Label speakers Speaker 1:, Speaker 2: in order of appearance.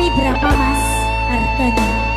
Speaker 1: Tapi berapa mas harganya?